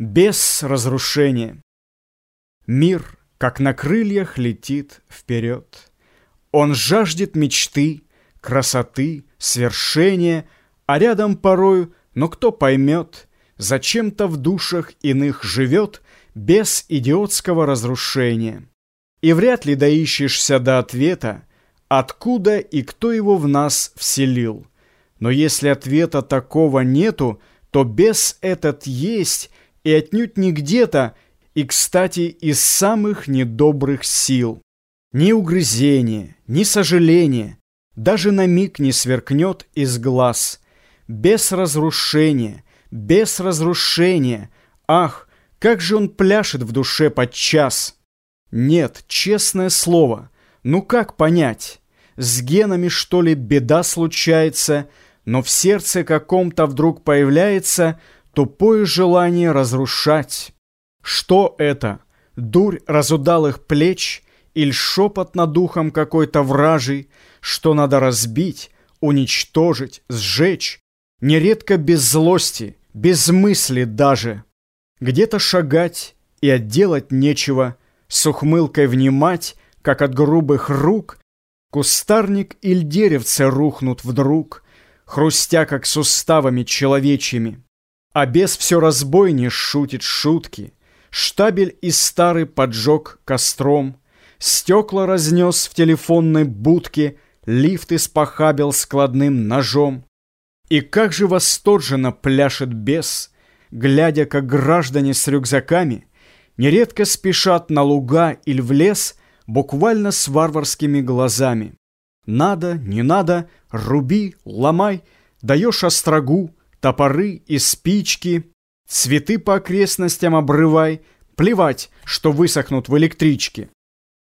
без разрушения. Мир, как на крыльях, летит вперед. Он жаждет мечты, красоты, свершения, а рядом порою, но кто поймет, зачем-то в душах иных живет без идиотского разрушения. И вряд ли доищешься до ответа, откуда и кто его в нас вселил. Но если ответа такого нету, то бес этот есть и отнюдь не где-то, и, кстати, из самых недобрых сил. Ни угрызения, ни сожаления, даже на миг не сверкнет из глаз. Без разрушения, без разрушения. Ах, как же он пляшет в душе подчас. Нет, честное слово, ну как понять? С генами, что ли, беда случается, но в сердце каком-то вдруг появляется тупое желание разрушать. Что это? Дурь разудалых плеч или шепот над духом какой-то вражий, что надо разбить, уничтожить, сжечь, нередко без злости, без мысли даже. Где-то шагать и отделать нечего, с ухмылкой внимать, как от грубых рук, кустарник или деревце рухнут вдруг, хрустя, как суставами человечьими. А бес все разбойнее шутит шутки. Штабель из старый поджег костром, Стекла разнес в телефонной будке, Лифт испохабил складным ножом. И как же восторженно пляшет бес, Глядя, как граждане с рюкзаками Нередко спешат на луга или в лес Буквально с варварскими глазами. Надо, не надо, руби, ломай, Даешь острогу, топоры и спички, Цветы по окрестностям обрывай, Плевать, что высохнут в электричке.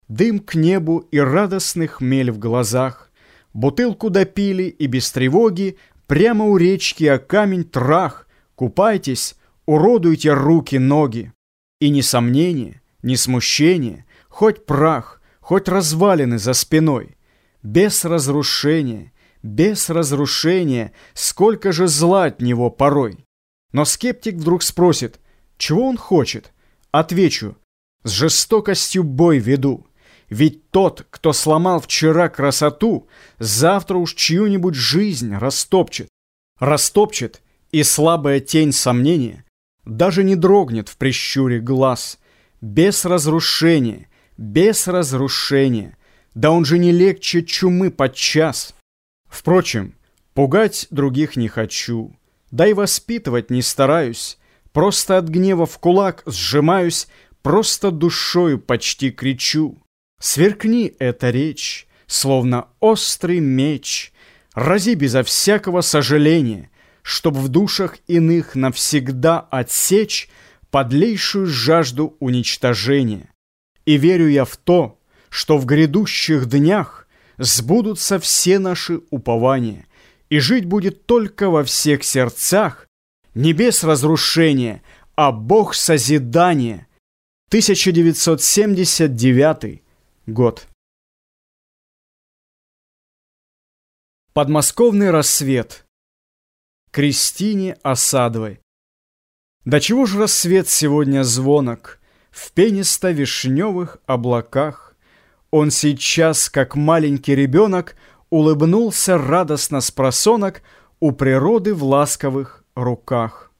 Дым к небу и радостный хмель в глазах. Бутылку допили и без тревоги Прямо у речки, а камень трах. Купайтесь, уродуйте руки, ноги. И ни сомнения, ни смущения, Хоть прах, хоть развалины за спиной. Без разрушения, без разрушения, Сколько же зла от него порой. Но скептик вдруг спросит, чего он хочет? Отвечу, с жестокостью бой веду. Ведь тот, кто сломал вчера красоту, завтра уж чью-нибудь жизнь растопчет. Растопчет, и слабая тень сомнения даже не дрогнет в прищуре глаз. Без разрушения, без разрушения. Да он же не легче чумы подчас. Впрочем, пугать других не хочу, да и воспитывать не стараюсь. Просто от гнева в кулак сжимаюсь, просто душою почти кричу. Сверкни эта речь, словно острый меч, Рази безо всякого сожаления, Чтоб в душах иных навсегда отсечь Подлейшую жажду уничтожения. И верю я в то, что в грядущих днях Сбудутся все наши упования, И жить будет только во всех сердцах Небес разрушения, а Бог созидания. 1979 Год. Подмосковный рассвет. Кристине Осадовой. Да чего ж рассвет сегодня звонок В пенисто-вишневых облаках. Он сейчас, как маленький ребенок, Улыбнулся радостно с просонок У природы в ласковых руках.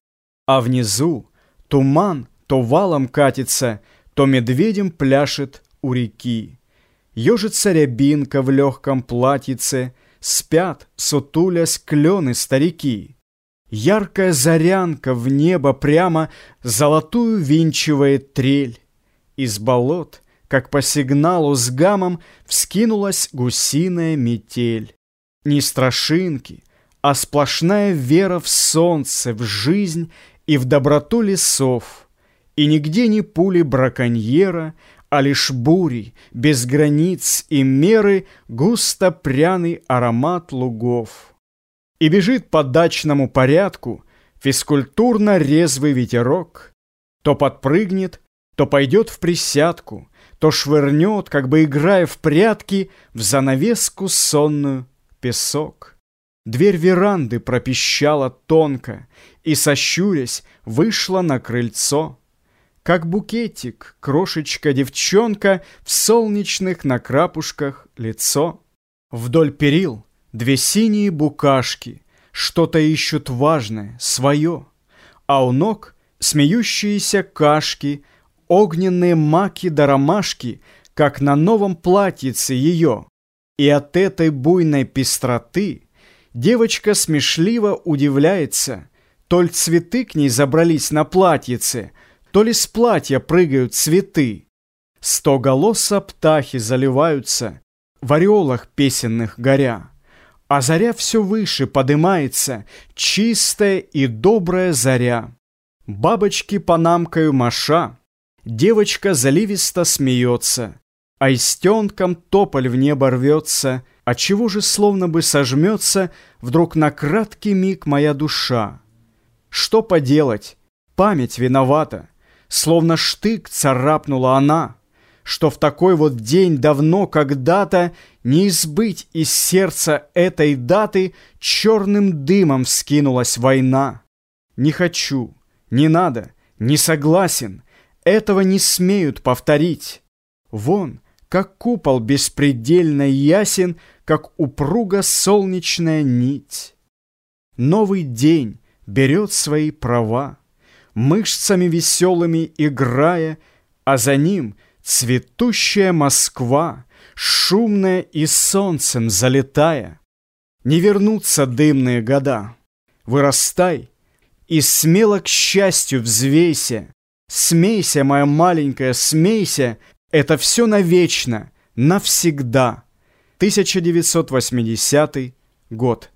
А внизу туман то валом катится, То медведем пляшет у реки. Ежится рябинка в легком платьице, Спят, сутулясь, клены старики. Яркая зарянка в небо прямо Золотую винчивает трель. Из болот, как по сигналу с гамом, Вскинулась гусиная метель. Не страшинки, а сплошная вера в солнце, в жизнь и в доброту лесов. И нигде не пули браконьера, а лишь бури, без границ и меры, густо пряный аромат лугов. И бежит по дачному порядку физкультурно резвый ветерок, то подпрыгнет, то пойдет в присядку, то швырнет, как бы играя в прятки, в занавеску сонную песок. Дверь веранды пропищала тонко И, сощурясь, вышла на крыльцо. Как букетик, крошечка-девчонка В солнечных накрапушках лицо. Вдоль перил две синие букашки Что-то ищут важное, свое, А у ног смеющиеся кашки, Огненные маки да ромашки, Как на новом платьице ее. И от этой буйной пестроты Девочка смешливо удивляется, То ли цветы к ней забрались на платьице, То ли с платья прыгают цветы. Сто голоса птахи заливаются, В ореолах песенных горя. А заря все выше подымается, Чистая и добрая заря. Бабочки панамкою маша, Девочка заливисто смеется, А истенком тополь в небо рвется — а чего же словно бы сожмется Вдруг на краткий миг моя душа? Что поделать? Память виновата. Словно штык царапнула она, Что в такой вот день давно когда-то Не избыть из сердца этой даты Черным дымом скинулась война. Не хочу, не надо, не согласен, Этого не смеют повторить. Вон, как купол беспредельно ясен, как упруга солнечная нить. Новый день берет свои права, мышцами веселыми играя, а за ним цветущая Москва, шумная и солнцем залетая. Не вернутся дымные года. Вырастай и смело к счастью взвейся. Смейся, моя маленькая, смейся, это все навечно, навсегда. 1980 год.